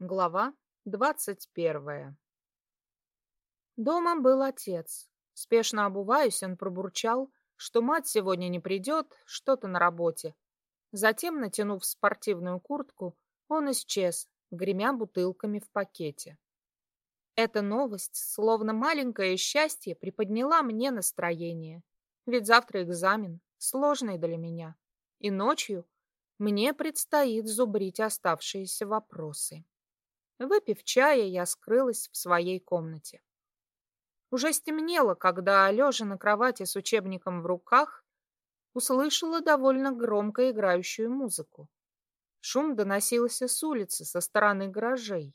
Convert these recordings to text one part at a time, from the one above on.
Глава двадцать первая Дома был отец. Спешно обуваясь, он пробурчал, что мать сегодня не придет, что-то на работе. Затем, натянув спортивную куртку, он исчез, гремя бутылками в пакете. Эта новость, словно маленькое счастье, приподняла мне настроение. Ведь завтра экзамен, сложный для меня. И ночью мне предстоит зубрить оставшиеся вопросы. Выпив чая, я скрылась в своей комнате. Уже стемнело, когда, лежа на кровати с учебником в руках, услышала довольно громко играющую музыку. Шум доносился с улицы, со стороны гаражей.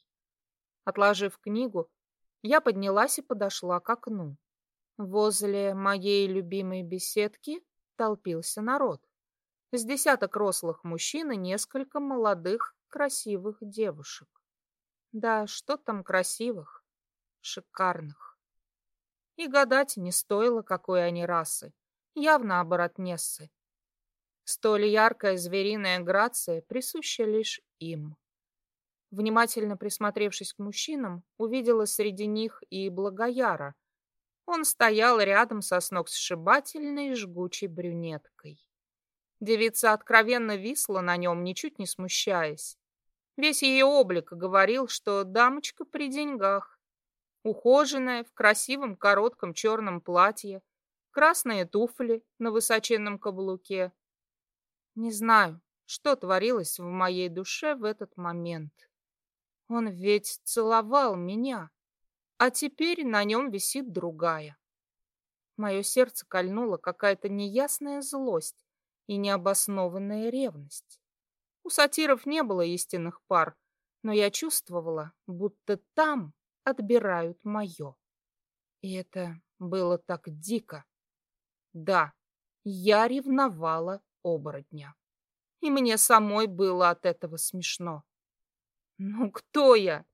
Отложив книгу, я поднялась и подошла к окну. Возле моей любимой беседки толпился народ. С десяток рослых мужчин и несколько молодых красивых девушек. Да что там красивых, шикарных. И гадать не стоило, какой они расы. Явно оборотнессы. Столь яркая звериная грация присуща лишь им. Внимательно присмотревшись к мужчинам, увидела среди них и Благояра. Он стоял рядом со сногсшибательной жгучей брюнеткой. Девица откровенно висла на нем, ничуть не смущаясь. Весь ее облик говорил, что дамочка при деньгах. Ухоженная, в красивом коротком черном платье, красные туфли на высоченном каблуке. Не знаю, что творилось в моей душе в этот момент. Он ведь целовал меня, а теперь на нем висит другая. Мое сердце кольнула какая-то неясная злость и необоснованная ревность. У сатиров не было истинных пар, но я чувствовала, будто там отбирают мое. И это было так дико. Да, я ревновала оборотня. И мне самой было от этого смешно. Ну кто я?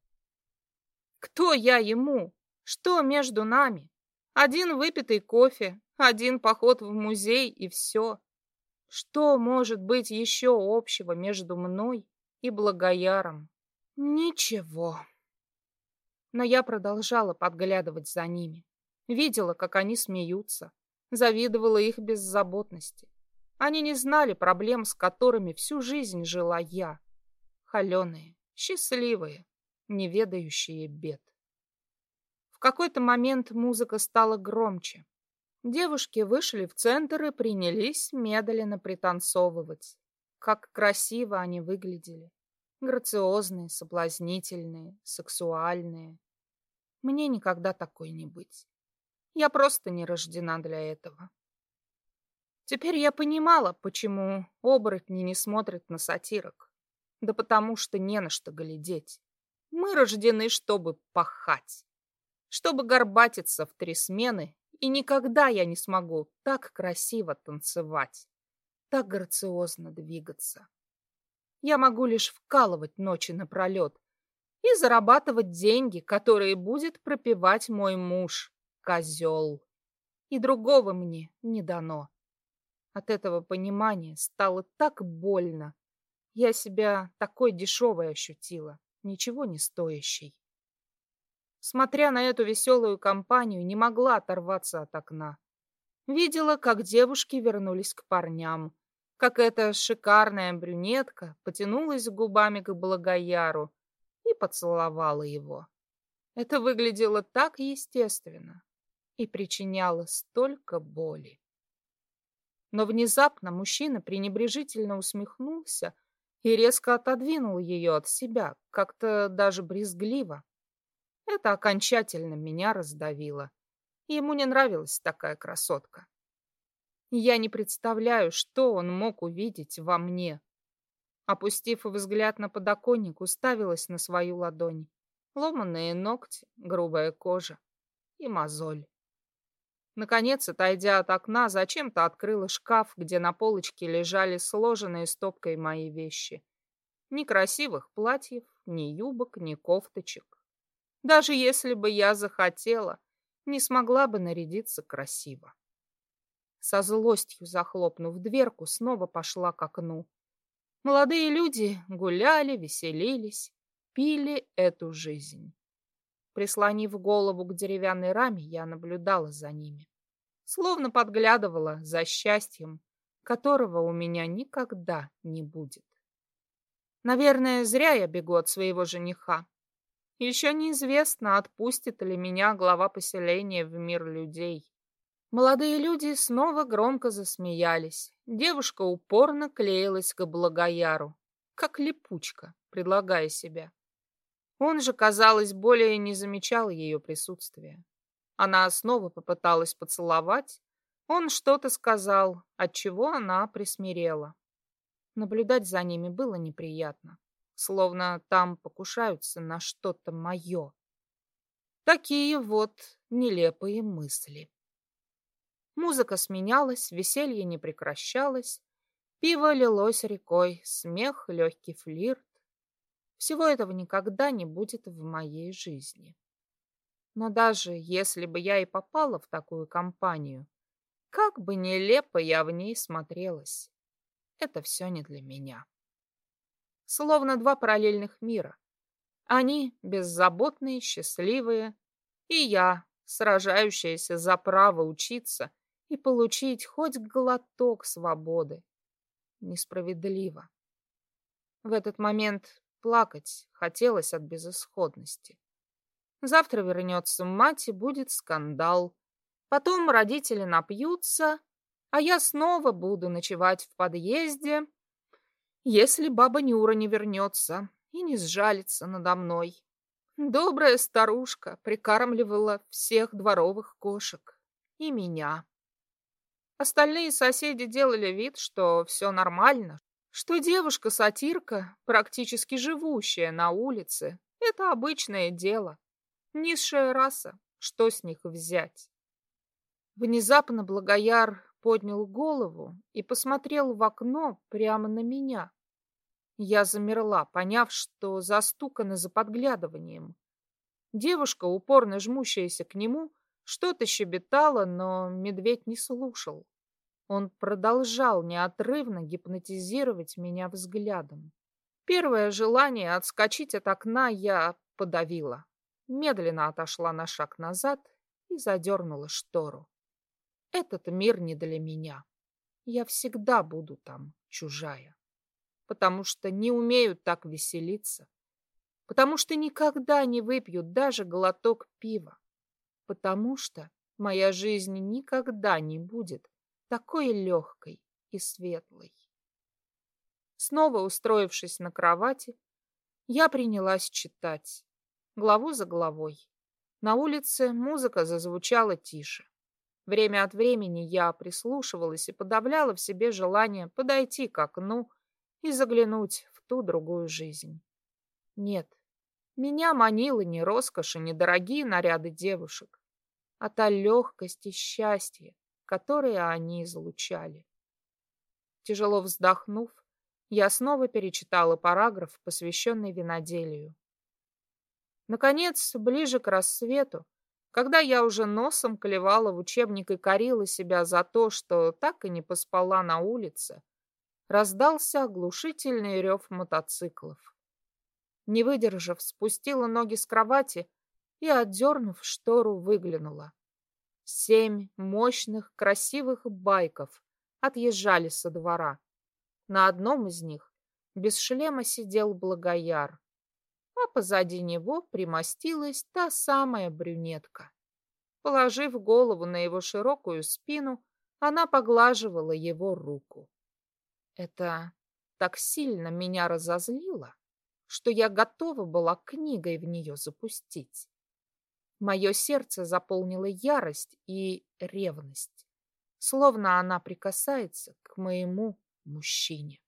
Кто я ему? Что между нами? Один выпитый кофе, один поход в музей и все. Что может быть еще общего между мной и Благояром? Ничего. Но я продолжала подглядывать за ними. Видела, как они смеются. Завидовала их беззаботности. Они не знали проблем, с которыми всю жизнь жила я. Холеные, счастливые, не ведающие бед. В какой-то момент музыка стала громче. Девушки вышли в центр и принялись медленно пританцовывать. Как красиво они выглядели. Грациозные, соблазнительные, сексуальные. Мне никогда такой не быть. Я просто не рождена для этого. Теперь я понимала, почему оборотни не смотрят на сатирок. Да потому что не на что глядеть. Мы рождены, чтобы пахать. Чтобы горбатиться в три смены и никогда я не смогу так красиво танцевать, так грациозно двигаться. Я могу лишь вкалывать ночи напролет и зарабатывать деньги, которые будет пропивать мой муж, козел. И другого мне не дано. От этого понимания стало так больно. Я себя такой дешевой ощутила, ничего не стоящей. Смотря на эту веселую компанию, не могла оторваться от окна. Видела, как девушки вернулись к парням, как эта шикарная брюнетка потянулась губами к Благояру и поцеловала его. Это выглядело так естественно и причиняло столько боли. Но внезапно мужчина пренебрежительно усмехнулся и резко отодвинул ее от себя, как-то даже брезгливо. Это окончательно меня раздавило. Ему не нравилась такая красотка. Я не представляю, что он мог увидеть во мне. Опустив взгляд на подоконник, уставилась на свою ладонь. Ломанные ногти, грубая кожа и мозоль. Наконец, отойдя от окна, зачем-то открыла шкаф, где на полочке лежали сложенные стопкой мои вещи. Ни красивых платьев, ни юбок, ни кофточек. Даже если бы я захотела, не смогла бы нарядиться красиво. Со злостью захлопнув дверку, снова пошла к окну. Молодые люди гуляли, веселились, купили эту жизнь. Прислонив голову к деревянной раме, я наблюдала за ними. Словно подглядывала за счастьем, которого у меня никогда не будет. Наверное, зря я бегу от своего жениха. Еще неизвестно, отпустит ли меня глава поселения в мир людей. Молодые люди снова громко засмеялись. Девушка упорно клеилась к благояру, как липучка, предлагая себя. Он же, казалось, более не замечал ее присутствия. Она снова попыталась поцеловать. Он что-то сказал, отчего она присмирела. Наблюдать за ними было неприятно словно там покушаются на что-то мое. Такие вот нелепые мысли. Музыка сменялась, веселье не прекращалось, пиво лилось рекой, смех, легкий флирт. Всего этого никогда не будет в моей жизни. Но даже если бы я и попала в такую компанию, как бы нелепо я в ней смотрелась, это все не для меня словно два параллельных мира. Они беззаботные, счастливые, и я, сражающаяся за право учиться и получить хоть глоток свободы. Несправедливо. В этот момент плакать хотелось от безысходности. Завтра вернется мать и будет скандал. Потом родители напьются, а я снова буду ночевать в подъезде если баба Нюра не вернется и не сжалится надо мной. Добрая старушка прикармливала всех дворовых кошек и меня. Остальные соседи делали вид, что все нормально, что девушка-сатирка, практически живущая на улице, это обычное дело. Низшая раса, что с них взять? Внезапно Благояр поднял голову и посмотрел в окно прямо на меня. Я замерла, поняв, что застукана за подглядыванием. Девушка, упорно жмущаяся к нему, что-то щебетала, но медведь не слушал. Он продолжал неотрывно гипнотизировать меня взглядом. Первое желание отскочить от окна я подавила. Медленно отошла на шаг назад и задернула штору. Этот мир не для меня. Я всегда буду там чужая. Потому что не умеют так веселиться. Потому что никогда не выпьют даже глоток пива. Потому что моя жизнь никогда не будет такой легкой и светлой. Снова устроившись на кровати, я принялась читать, главу за главой. На улице музыка зазвучала тише. Время от времени я прислушивалась и подавляла в себе желание подойти к окну и заглянуть в ту другую жизнь. Нет, меня манило не роскошь и не дорогие наряды девушек, а та легкость и счастье, которые они излучали. Тяжело вздохнув, я снова перечитала параграф, посвященный виноделию. Наконец, ближе к рассвету, когда я уже носом клевала в учебник и корила себя за то, что так и не поспала на улице, раздался оглушительный рев мотоциклов. Не выдержав, спустила ноги с кровати и, отдернув штору, выглянула. Семь мощных, красивых байков отъезжали со двора. На одном из них без шлема сидел благояр а позади него примостилась та самая брюнетка. Положив голову на его широкую спину, она поглаживала его руку. Это так сильно меня разозлило, что я готова была книгой в нее запустить. Мое сердце заполнило ярость и ревность, словно она прикасается к моему мужчине.